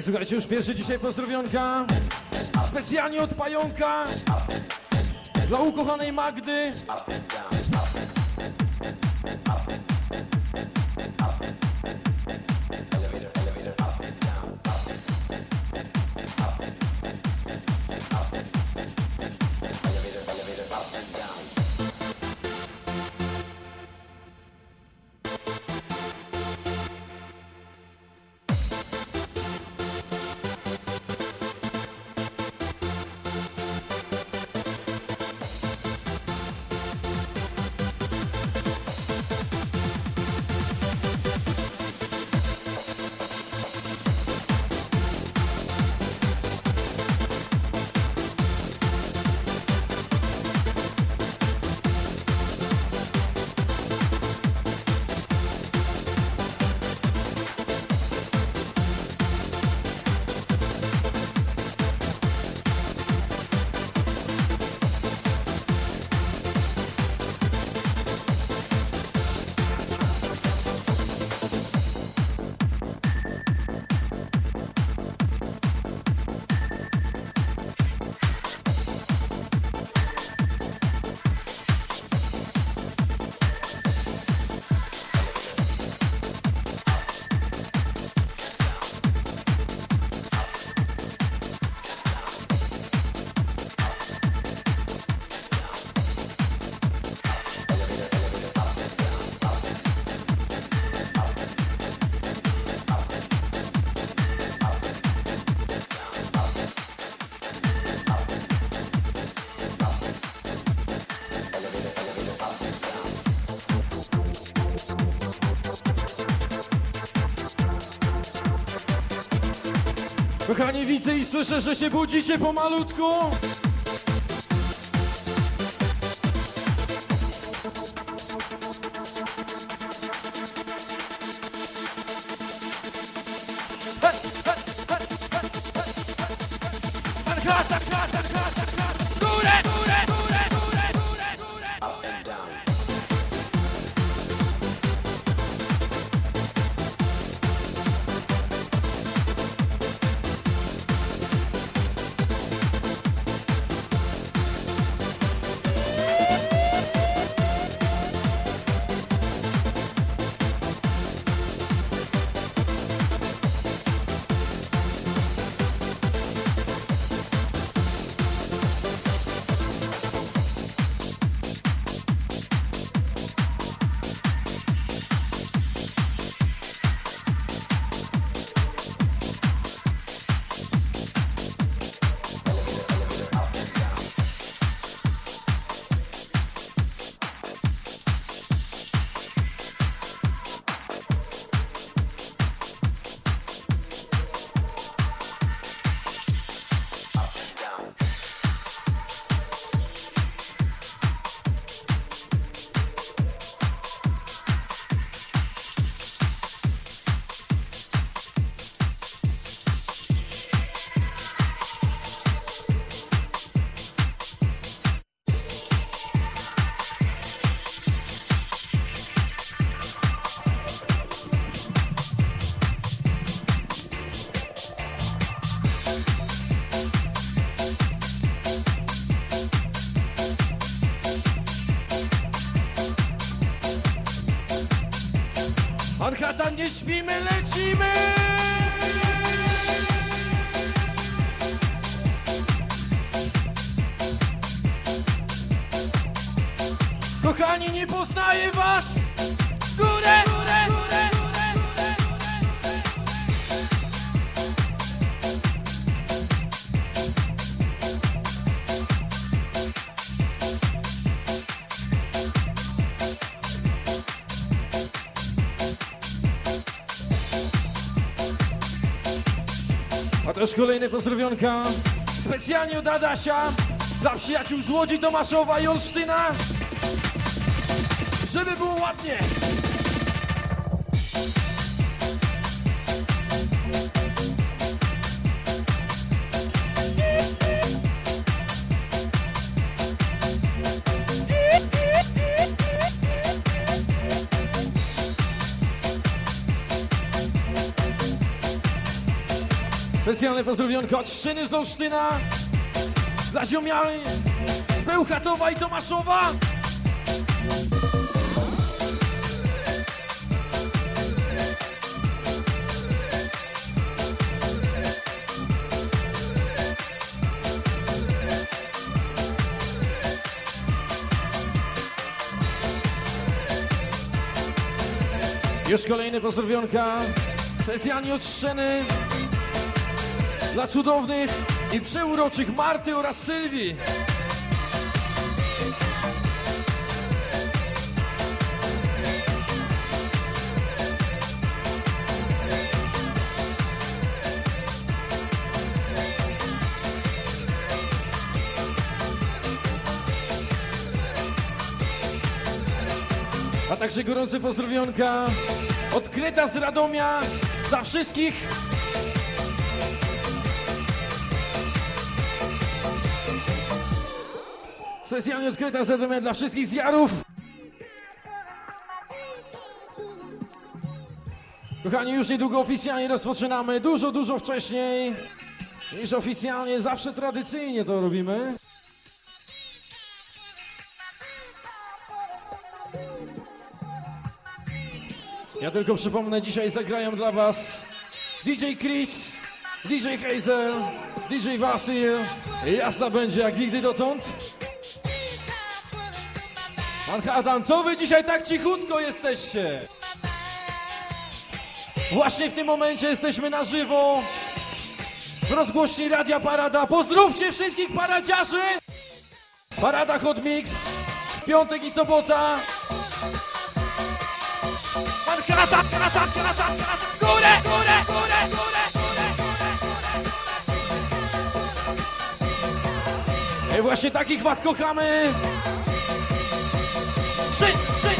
I słuchajcie, już pierwszy dzisiaj pozdrowionka. Specjalnie od pająka. Dla ukochanej Magdy. Kochani, widzę i słyszę, że się budzicie pomalutku. Manhattan, nie śpimy, też kolejne pozdrowionka specjalnie od Adasia dla przyjaciół z Łodzi, Tomaszowa i Olsztyna, żeby było ładnie. Specjalne pozdrowionko od Szczyny z Olsztyna dla ziomiary z Bełchatowa i Tomaszowa. Już kolejne pozdrowionka specjalnie od Szczeny dla cudownych i przeuroczych Marty oraz Sylwii. A także gorące pozdrowionka odkryta z Radomia dla wszystkich Specjalnie odkryta z Radomia dla wszystkich zjarów. Kochani, już niedługo oficjalnie rozpoczynamy, dużo, dużo wcześniej niż oficjalnie, zawsze tradycyjnie to robimy. Ja tylko przypomnę, dzisiaj zagrają dla was DJ Chris, DJ Hazel, DJ Wasil. Jasna będzie jak nigdy dotąd. Manhattan, co wy dzisiaj tak cichutko jesteście? Właśnie w tym momencie jesteśmy na żywo w rozgłośni Radia Parada. Pozdrówcie wszystkich paradziarzy! Parada Hot Mix w piątek i sobota. Manhattan, Manhattan, Manhattan, górę, górę, górę, górę. I właśnie takich was kochamy. sit, sit.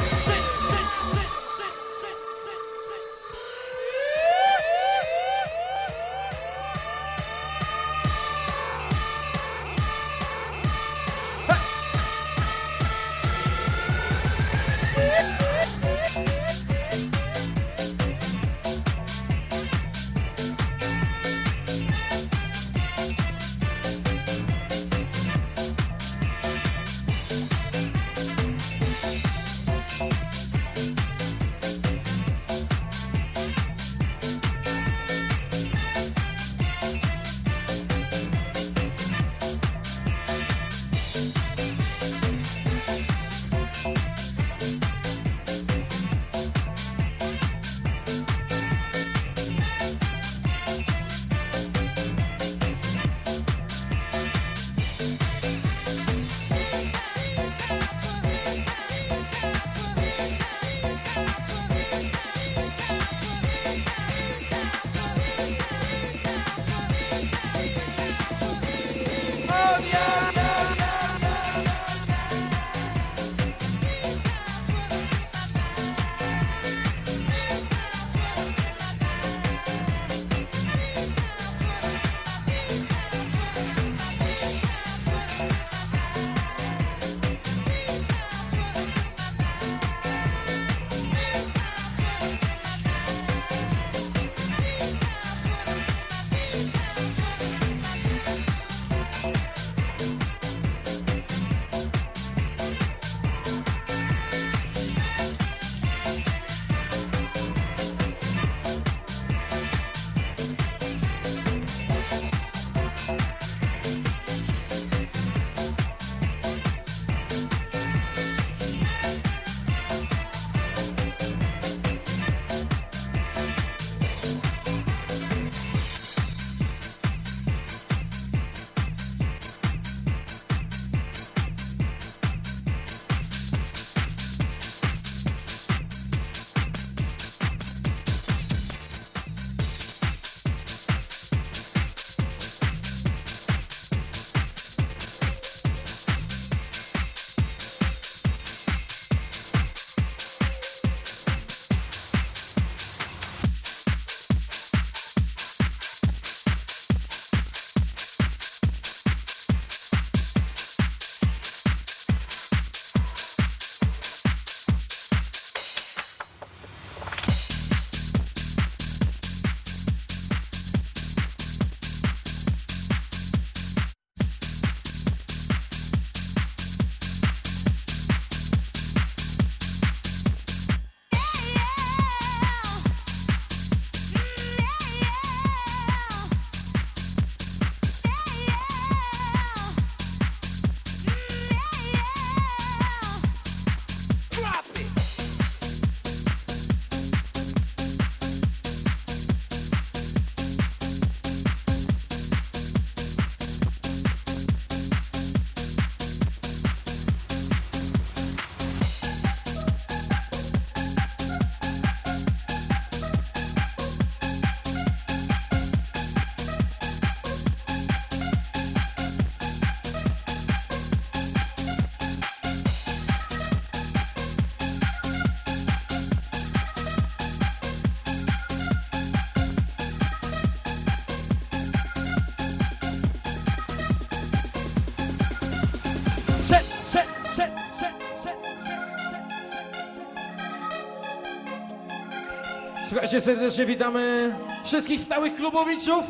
Słuchajcie, serdecznie witamy wszystkich stałych klubowiczów.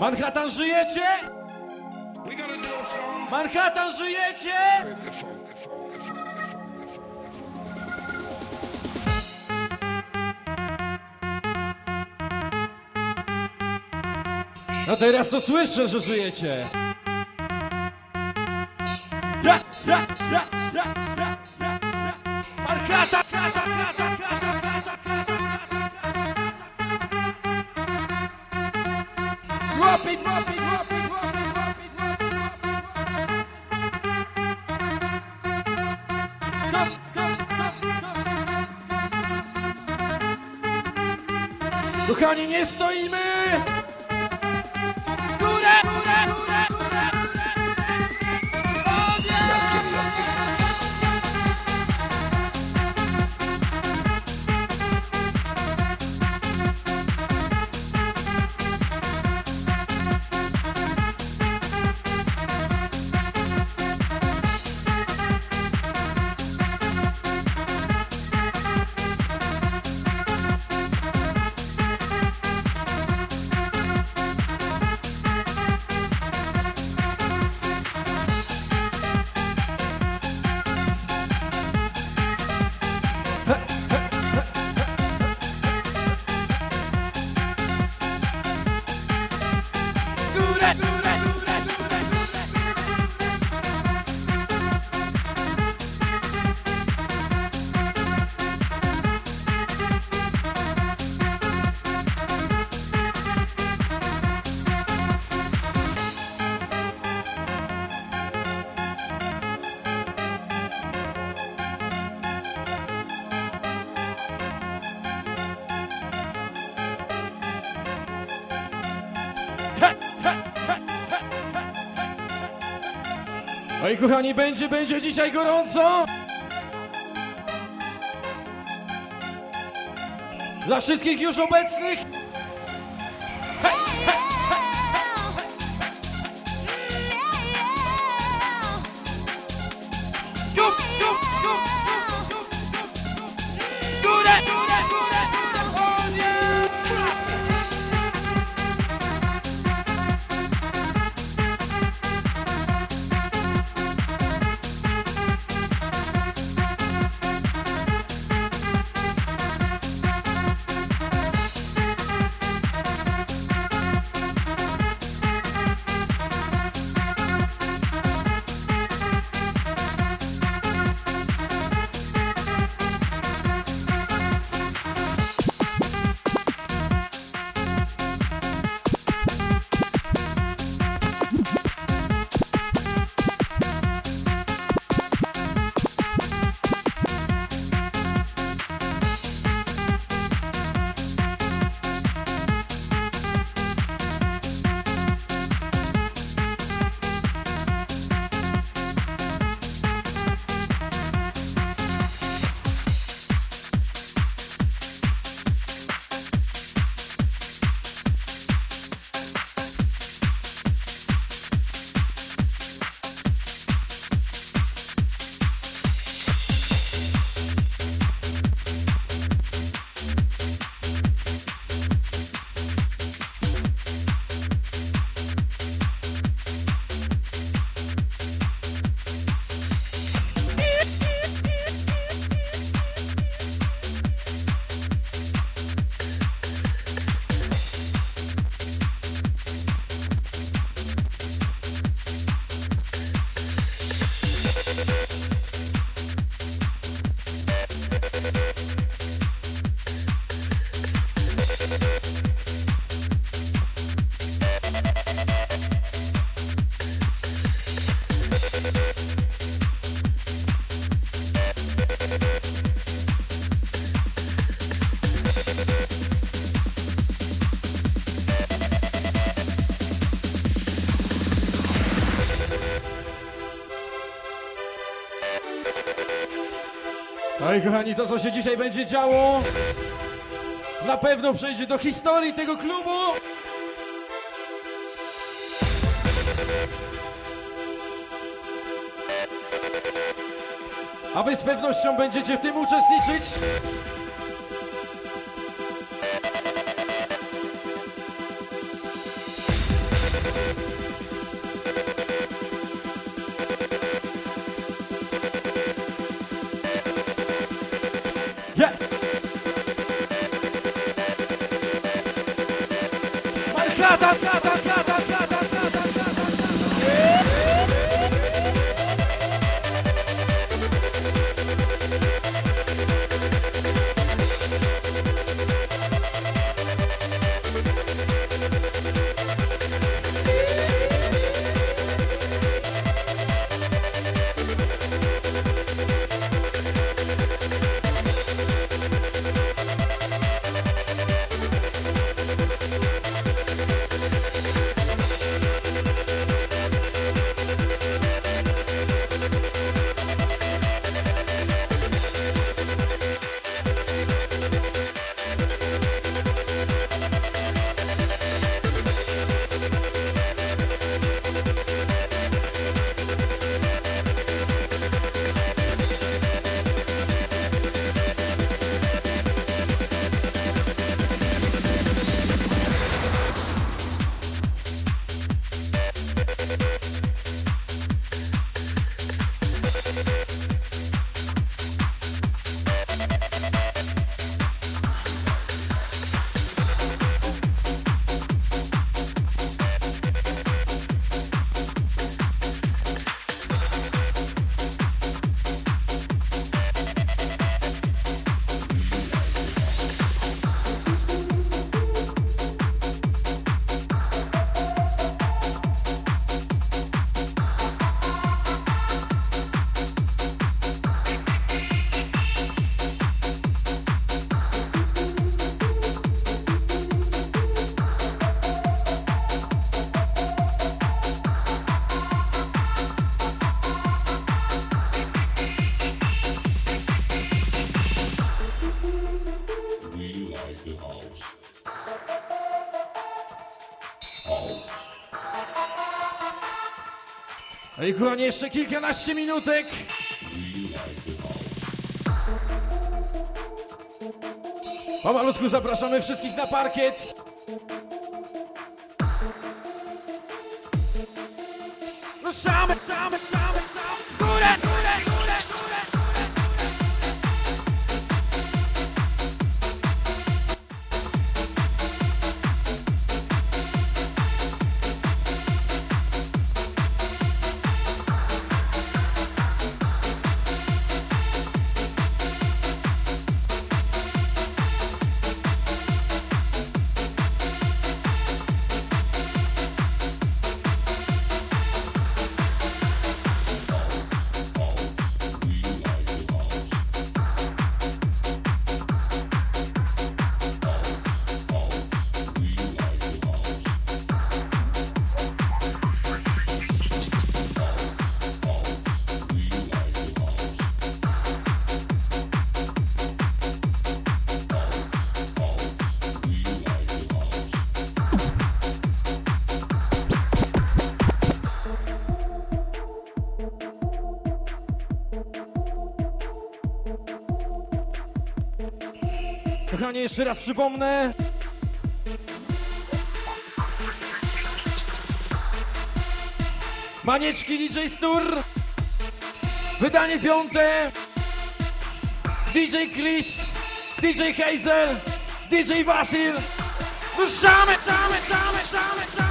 Manhattan żyjecie? Manhattan żyjecie? No teraz to słyszę, że żyjecie. Stop, stop, stop. Kochani, nie stoimy! Kochani, będzie, będzie dzisiaj gorąco! Dla wszystkich już obecnych! No kochani, to co się dzisiaj będzie działo, na pewno przejdzie do historii tego klubu. A wy z pewnością będziecie w tym uczestniczyć. Kochani, jeszcze kilkanaście minutek. House. Pomalutku zapraszamy wszystkich na parkiet. No szamy, szamy, szamy, szamy. Górę, górę, górę, jeszcze raz przypomnę. Manieczki DJ Stur. Wydanie piąte. DJ Chris. DJ Hazel. DJ Wasil. Ruszamy, szamy, szamy, szamy, szamy,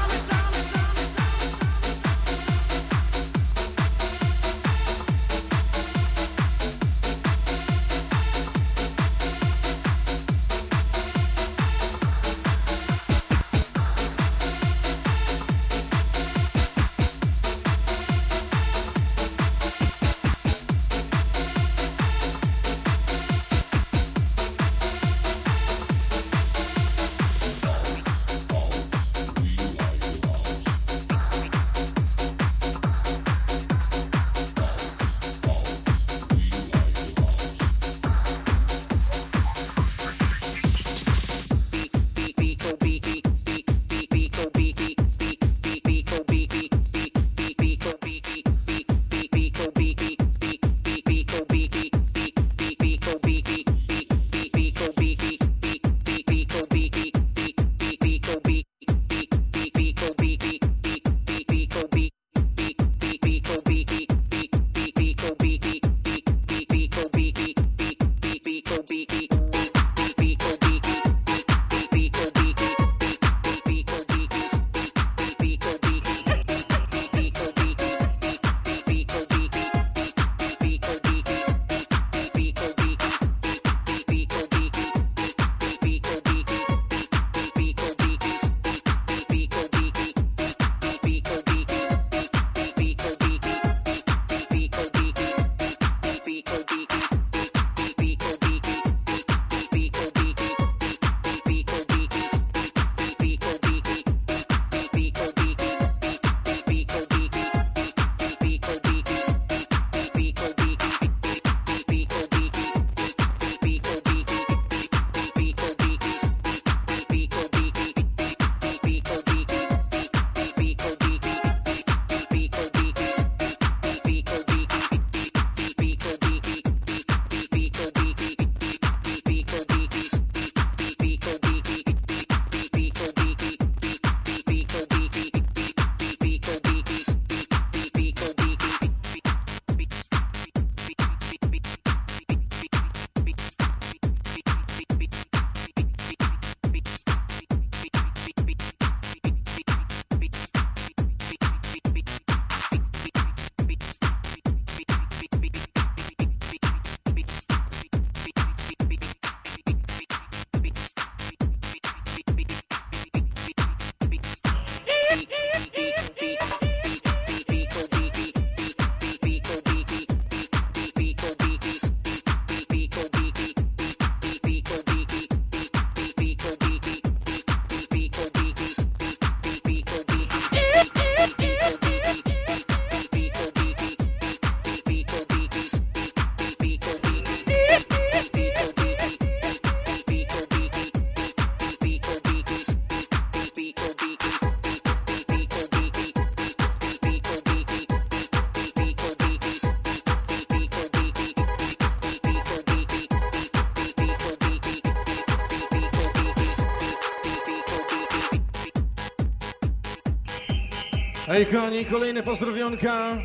Ej, kochani, kolejne pozdrowionka.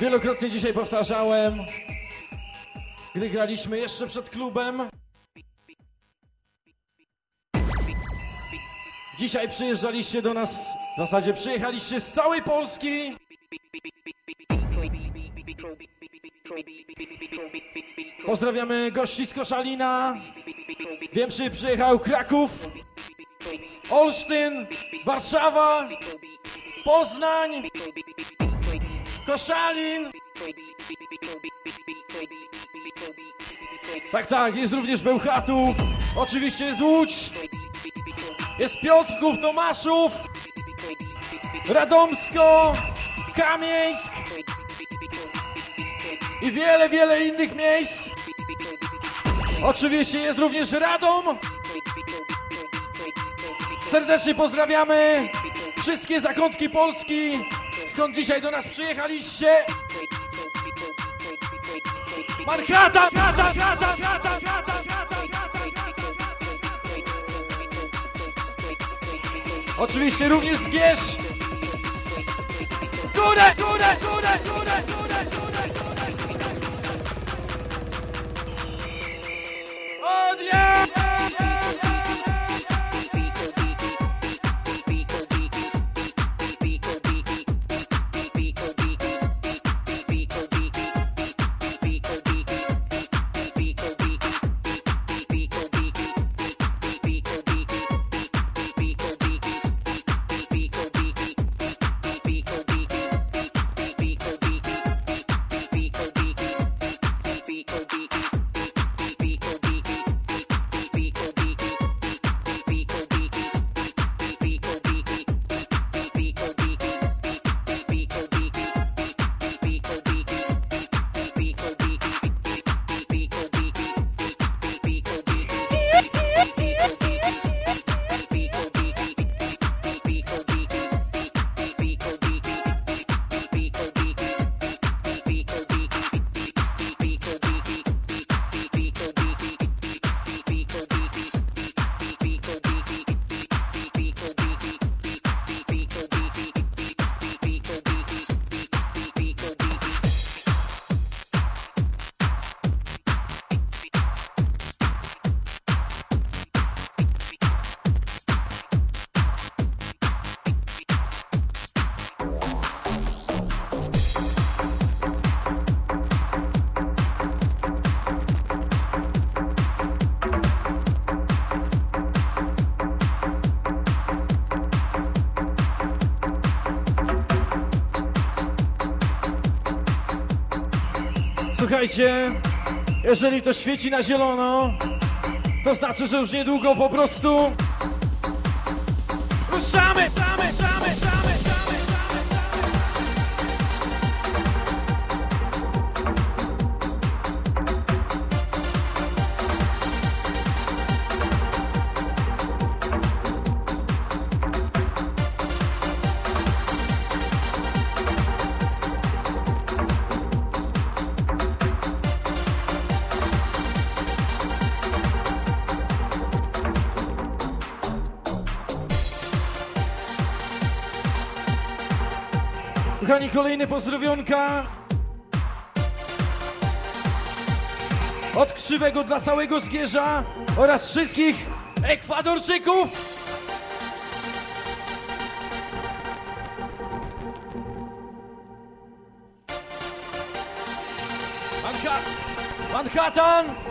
Wielokrotnie dzisiaj powtarzałem, gdy graliśmy jeszcze przed klubem. Dzisiaj przyjeżdżaliście do nas, w zasadzie przyjechaliście z całej Polski. Pozdrawiamy gości z Koszalina. Wiem, czy przyjechał Kraków, Olsztyn, Warszawa, Poznań, Koszalin. Tak, tak, jest również Bełchatów, oczywiście jest Łódź, jest Piotrków, Tomaszów, Radomsko, Kamieńsk i wiele, wiele innych miejsc. Oczywiście jest również Radom. Serdecznie pozdrawiamy wszystkie zakątki Polski, skąd dzisiaj do nas przyjechaliście. Marchata, chata, chata, chata, chata, chata, Oczywiście również górę, górę, górę, górę, górę, Słuchajcie, jeżeli to świeci na zielono, to znaczy, że już niedługo po prostu ruszamy, same, same, kolejne pozdrowionka. Od krzywego dla całego Zgierza oraz wszystkich Ekwadorczyków. Manha Manhattan!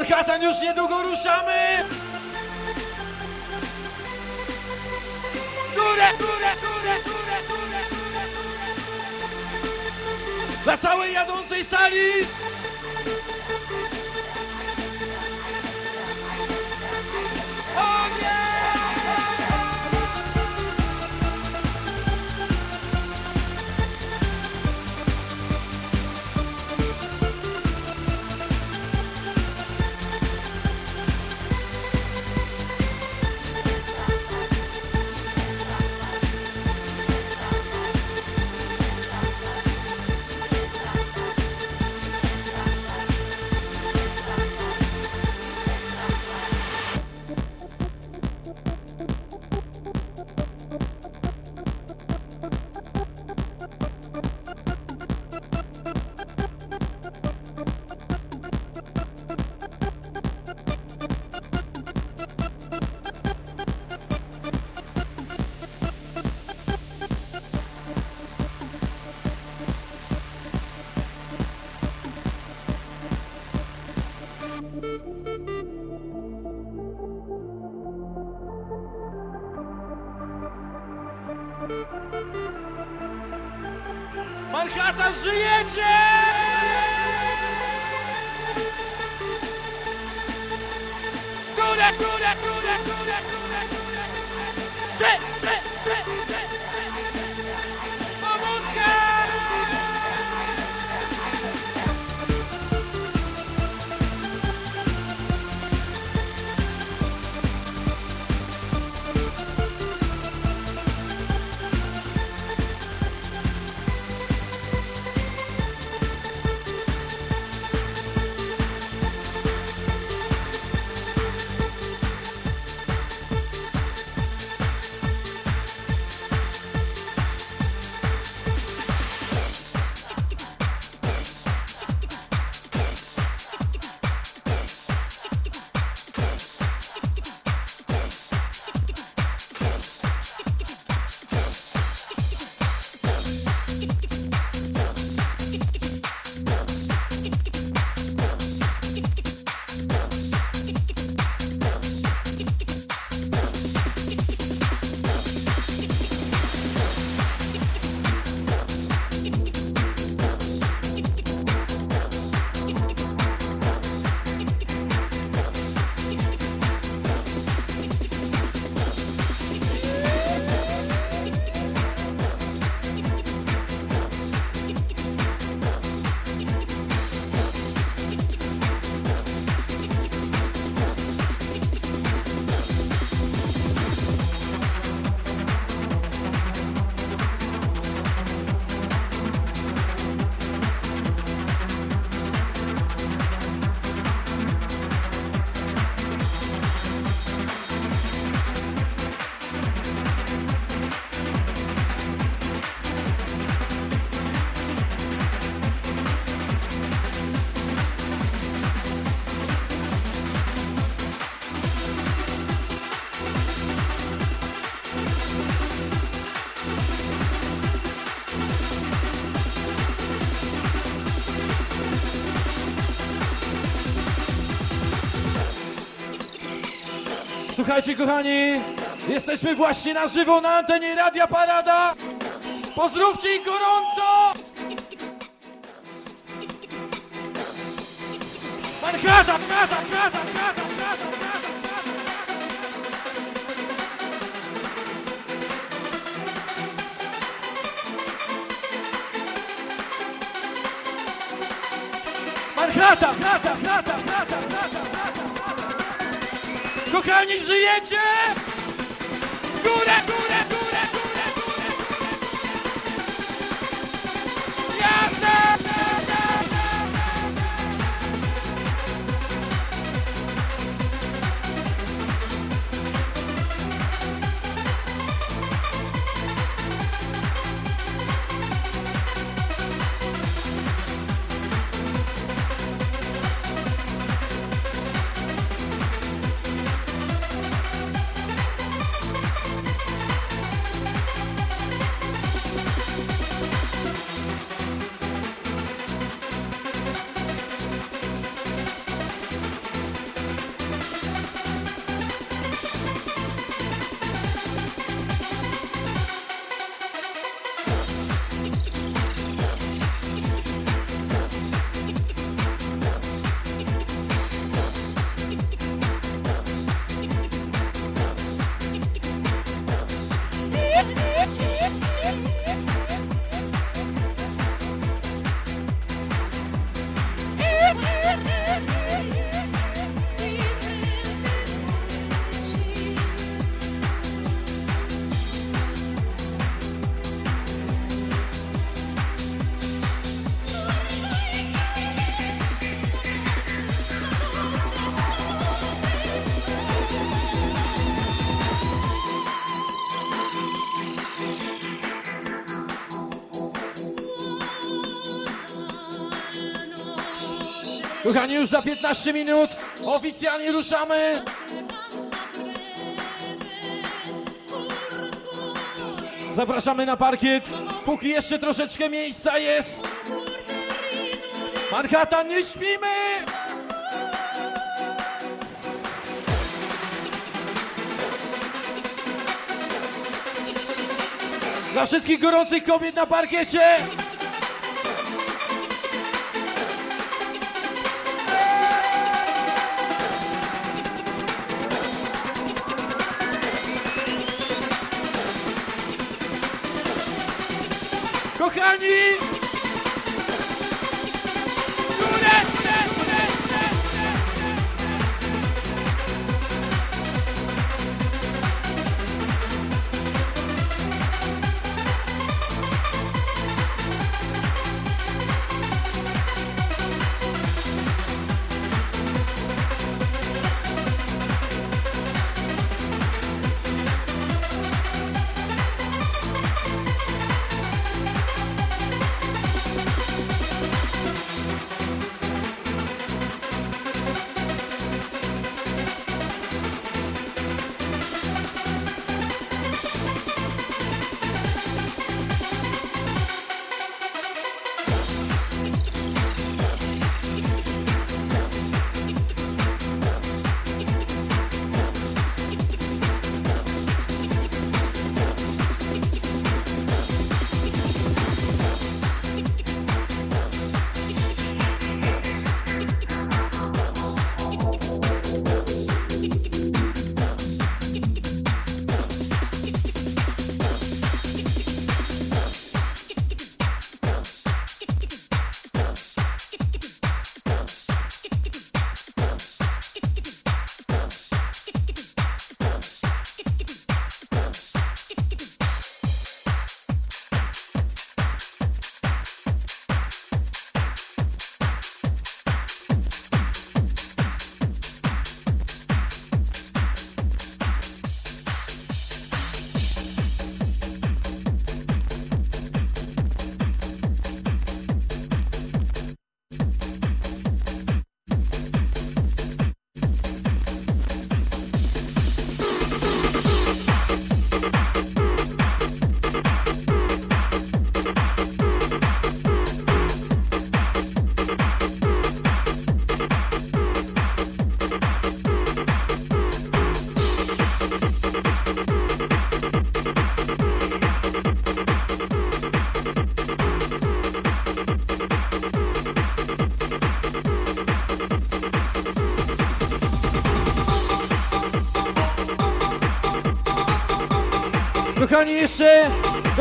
Manhattan już niedługo ruszamy! Górę, górę, górę, górę, górę, górę! Dla całej jadącej sali! Manhattan, żyjecie! Górę, górę, górę, Słuchajcie, kochani, jesteśmy właśnie na żywo na antenie Radia Parada. Pozdrówcie ich gorąco! Manhattan, Manhattan, Manhattan, Manhattan, Manhattan, Manhattan. Manhattan, Manhattan, Kochani, żyjecie? Kochani, już za 15 minut oficjalnie ruszamy. Zapraszamy na parkiet, póki jeszcze troszeczkę miejsca jest. Manhattan, nie śpimy! Dla wszystkich gorących kobiet na parkiecie!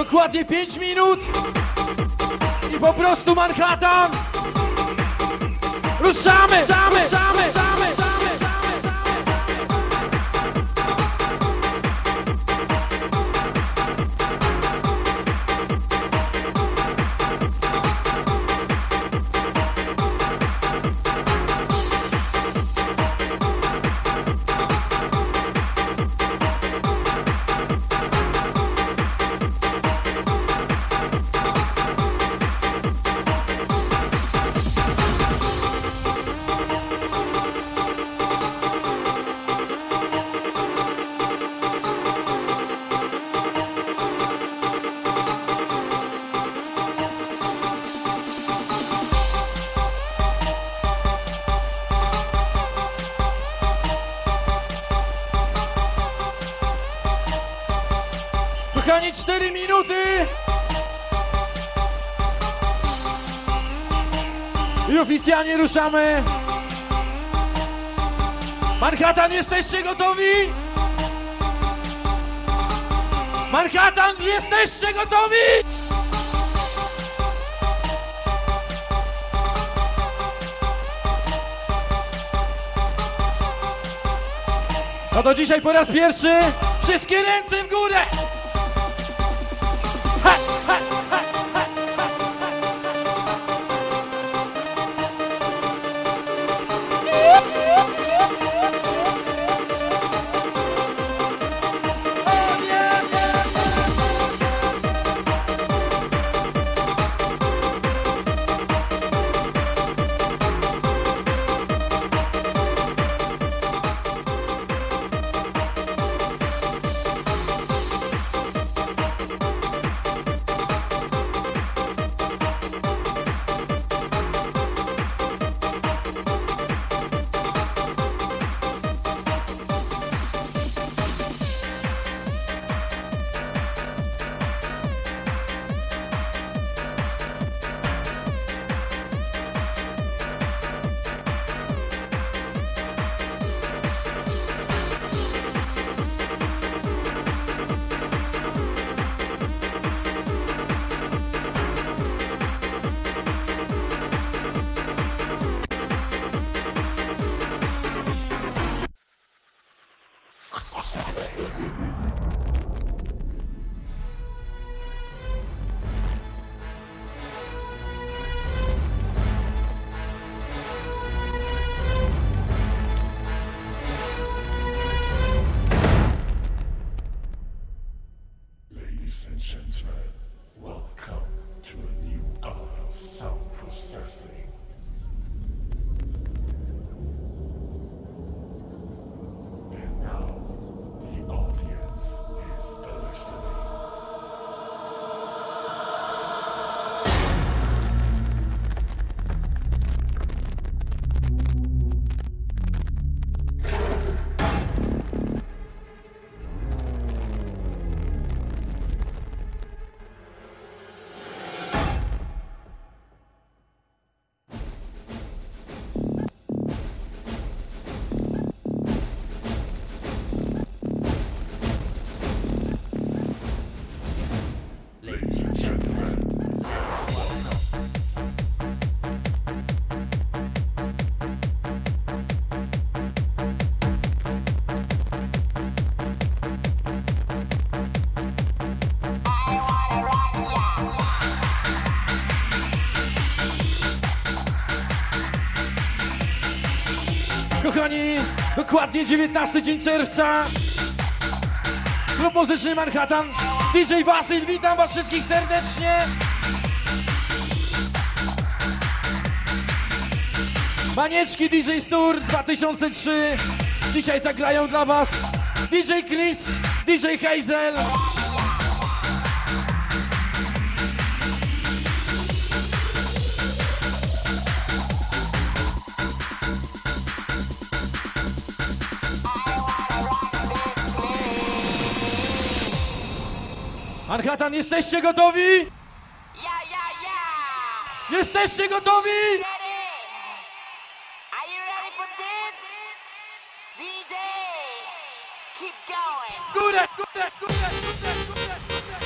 Dokładnie 5 minut i po prostu Manhattan! Ruszamy! Ruszamy! Ruszamy! Ruszamy! Oficjalnie ruszamy! Manhattan, jesteście gotowi? Manhattan, jesteście gotowi? No to dzisiaj po raz pierwszy wszystkie ręce w górę! Ha, ha, ha. Dokładnie 19 dzień czerwca. Klub Muzyczny Manhattan. DJ Wasyl, witam was wszystkich serdecznie. Manieczki DJ Stur 2003. Dzisiaj zagrają dla was DJ Chris, DJ Hazel. Manhattan, jesteście gotowi? Yeah, yeah, yeah. Jesteście gotowi? Ready? Are you ready for this? DJ, keep going. Górę, górę, górę, górę, górę, górę.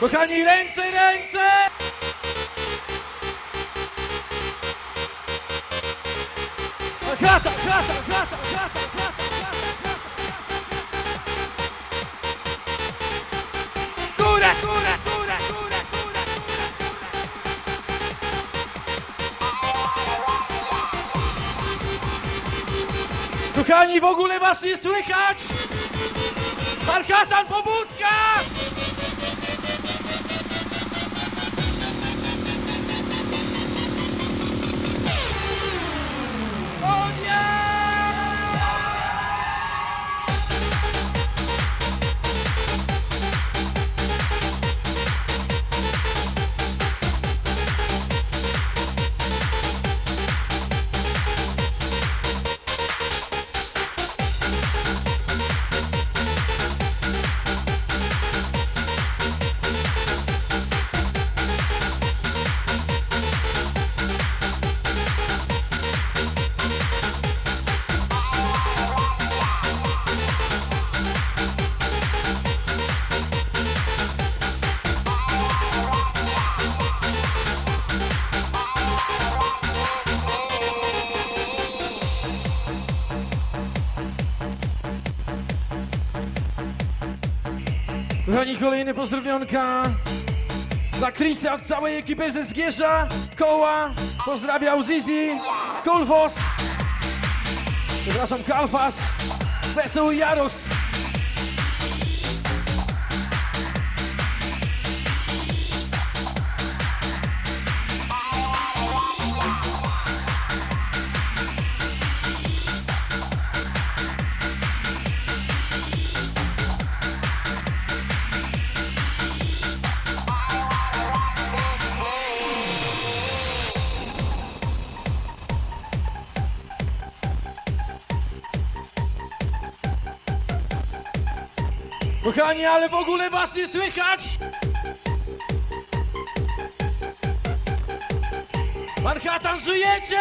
Kochani, ręce, ręce! Chata, chata, chata, chata, Kochani, w ogóle was nie słychać! Manhattan, pobudka! Kolejny pozdrowionka dla Chrisa od całej ekipy ze Zgierza, Koła, pozdrawiał Zizi, Kulfos, przepraszam, Kalfas, Wesoły Jaros. Kochani, ale w ogóle was nie słychać! Manhattan, żyjecie?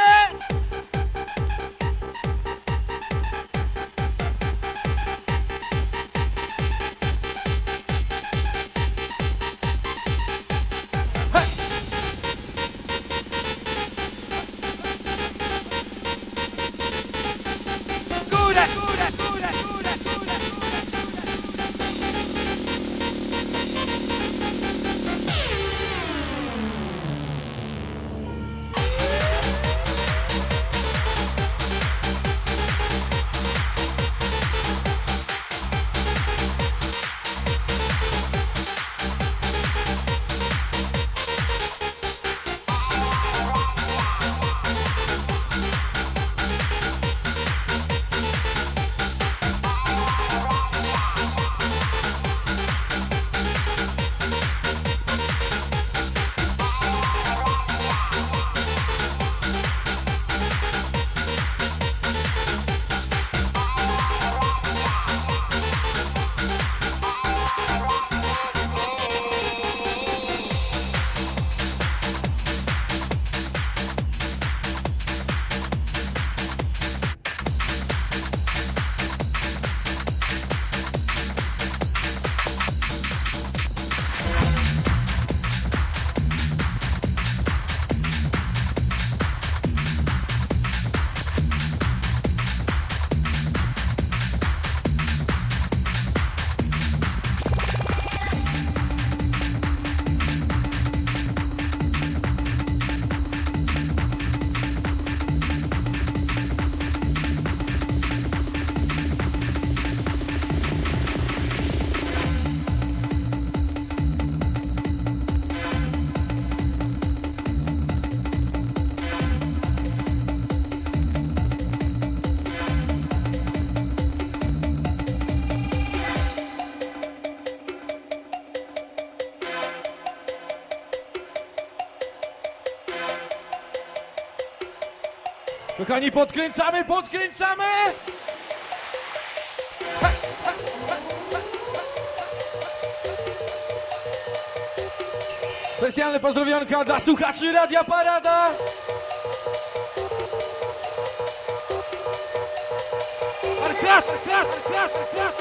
Kochani, podkręcamy, podkręcamy! Specjalne pozdrowionka dla słuchaczy Radia Parada! Arkrat, arkrat, arkrat, arkrat,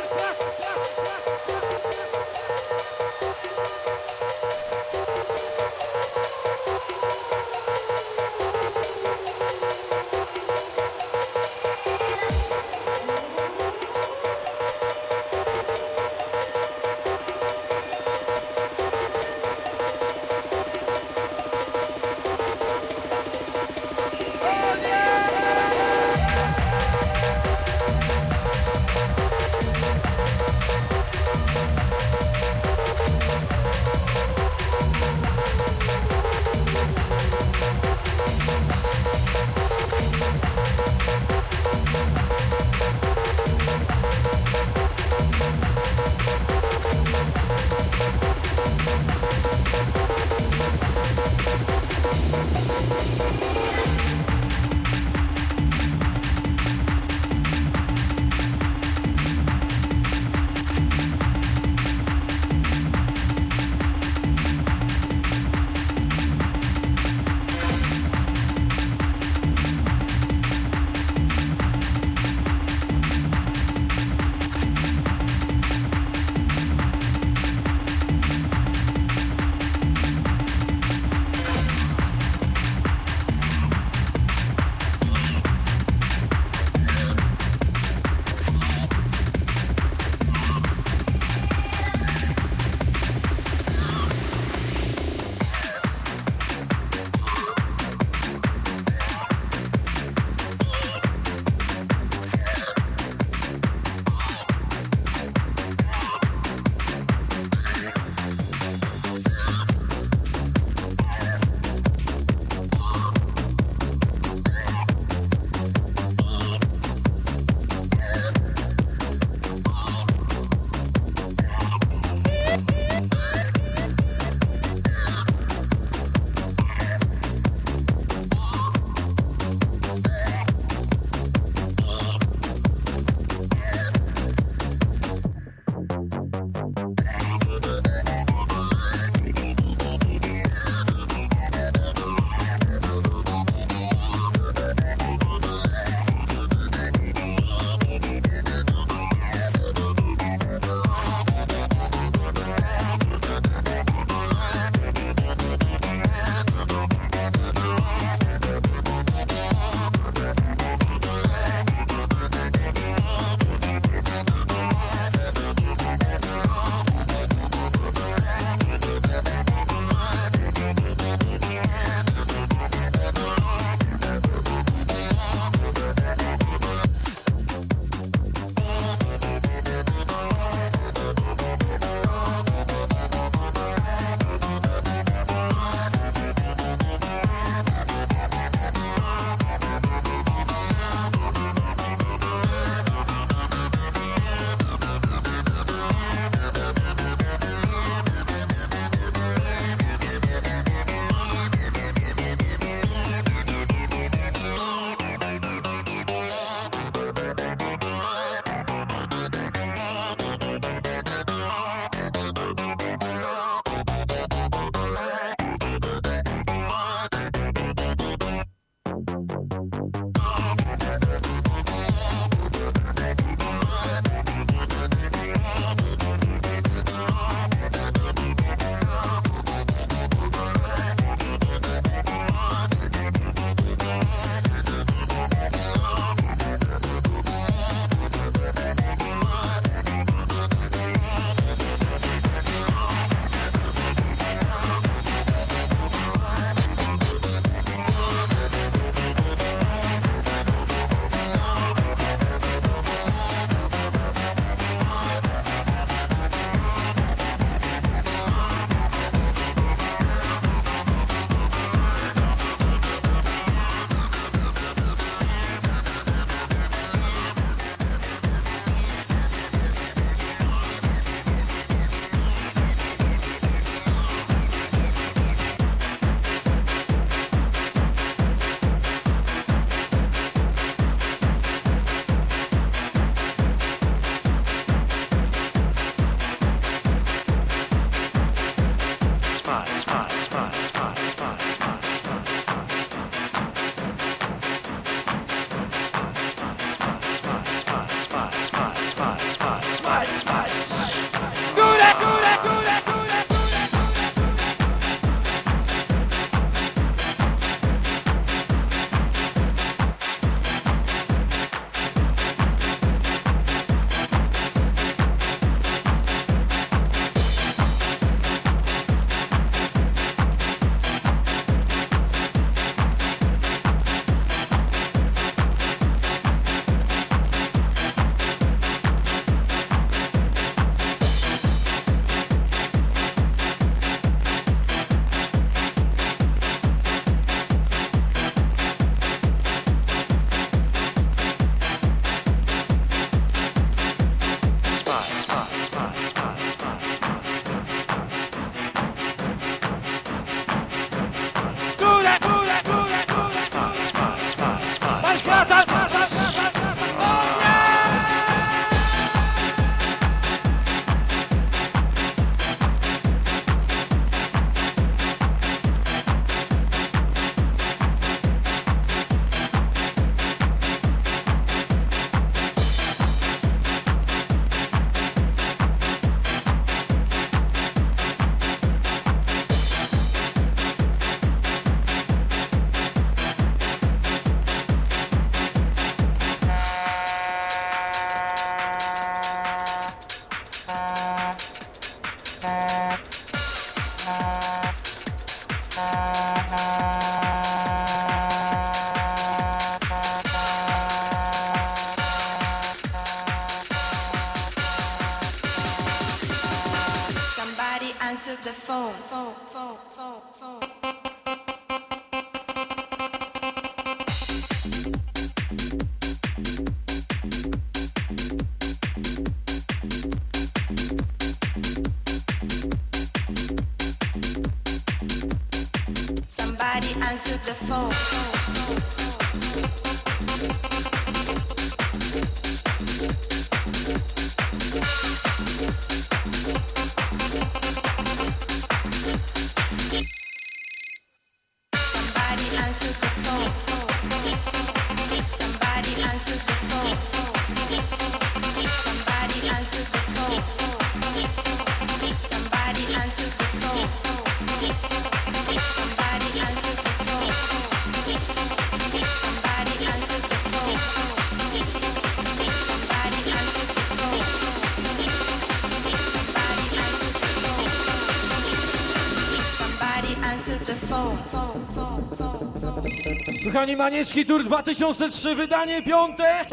Kochani Manieczki Tour 2003, wydanie piąte.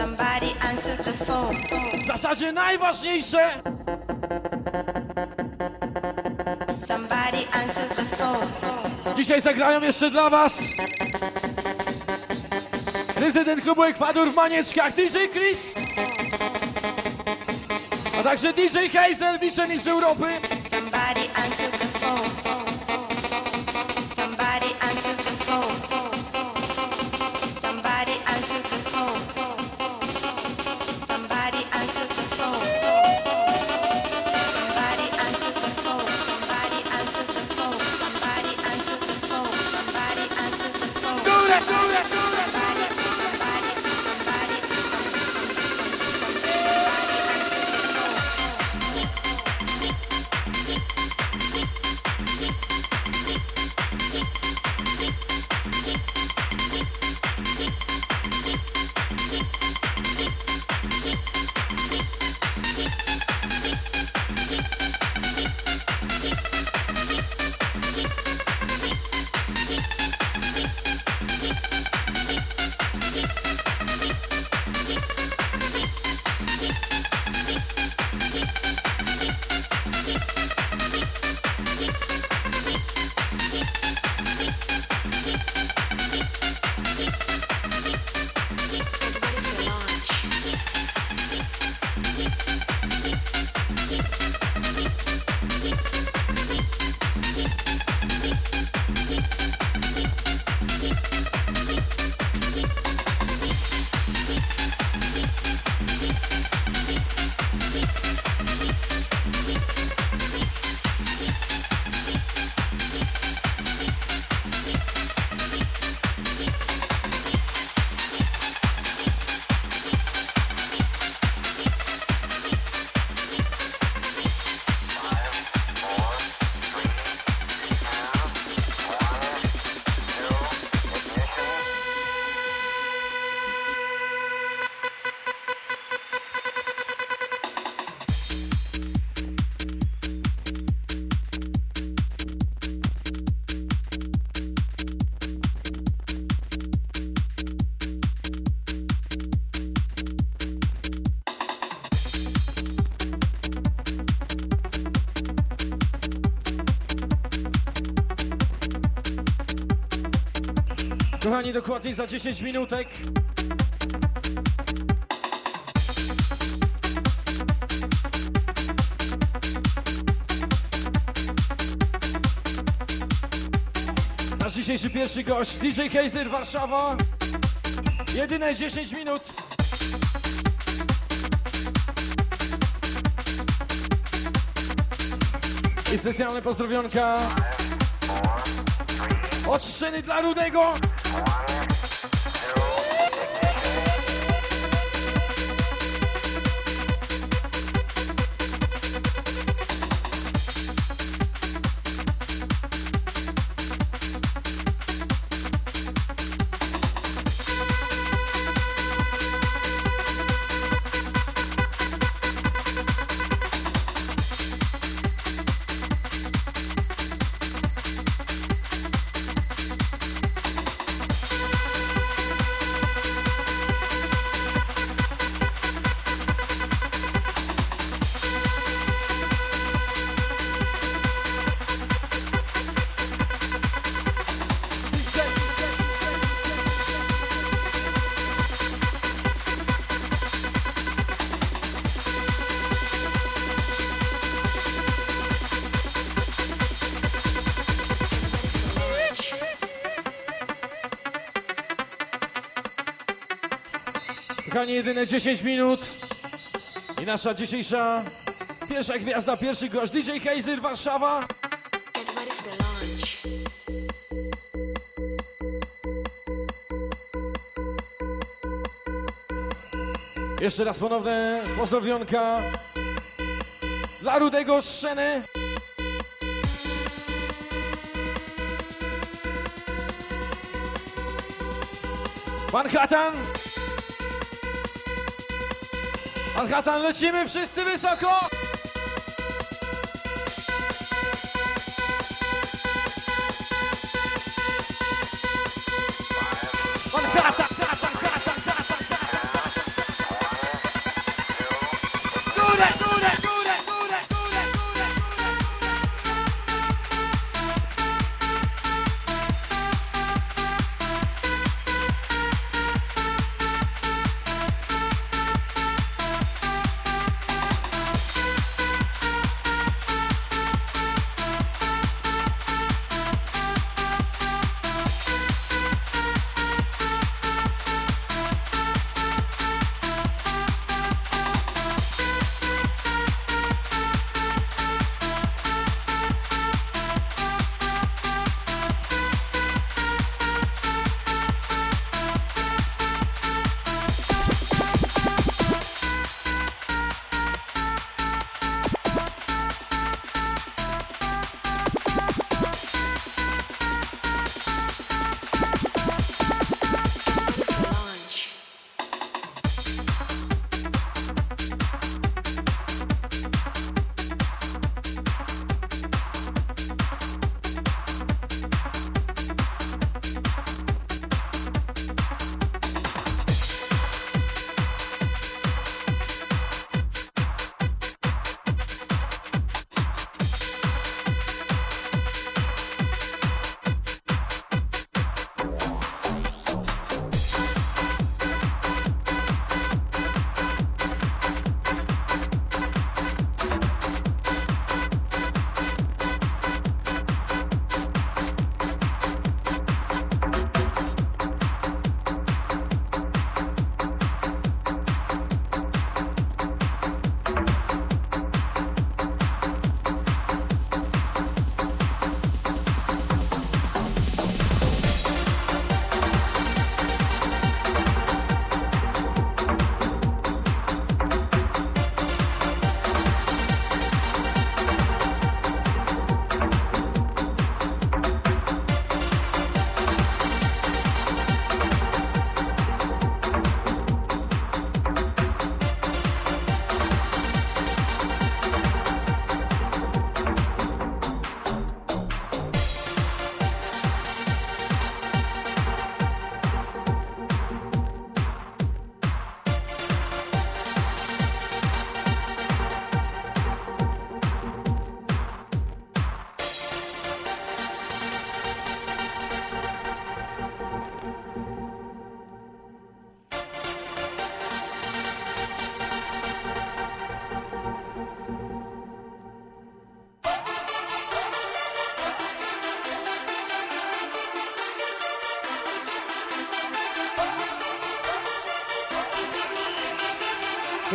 W zasadzie najważniejsze. Dzisiaj zagrają jeszcze dla was prezydent klubu Ekwador w Manieczkach DJ Chris, a także DJ Hazel, wiczernic z Europy. Kochani, dokładnie za 10 minutek. Nasz dzisiejszy pierwszy gość, DJ Kaiser Warszawa. Jedyne 10 minut. I specjalne pozdrowionka od dla Rudego. Jedyne 10 minut. I nasza dzisiejsza pierwsza gwiazda, pierwszy gość, DJ Heizer Warszawa. Jeszcze raz ponowne pozdrowionka dla Rudego z Szczeny. Manhattan. Manhattan, lecimy wszyscy wysoko.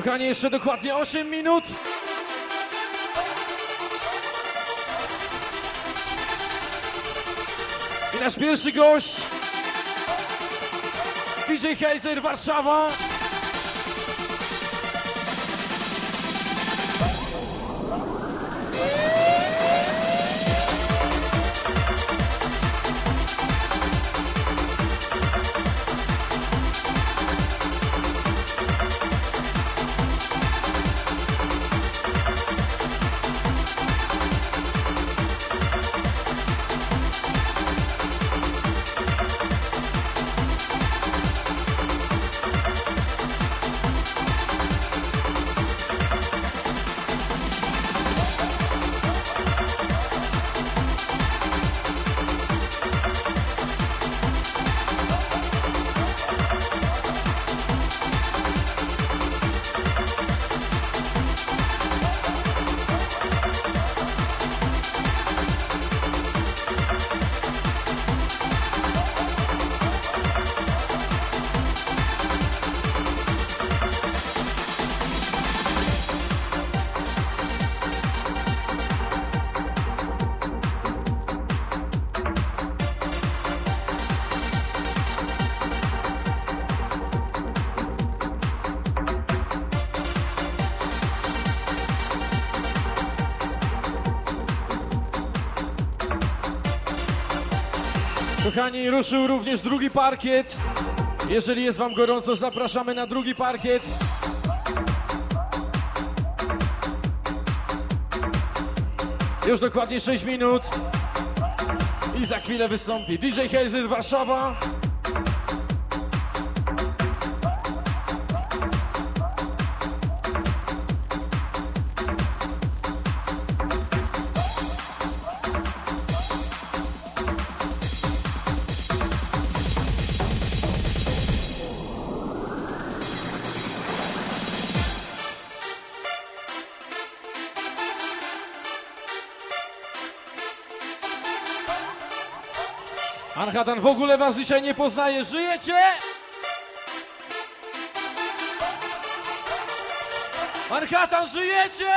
Kochani, jeszcze dokładnie 8 minut. I nasz pierwszy gość DJ Heiser Warszawa. Kochani, ruszył również drugi parkiet. Jeżeli jest wam gorąco, zapraszamy na drugi parkiet. Już dokładnie 6 minut. I za chwilę wystąpi DJ Hazy Warszawa. Manhattan w ogóle was dzisiaj nie poznaje. Żyjecie? Manhattan, żyjecie?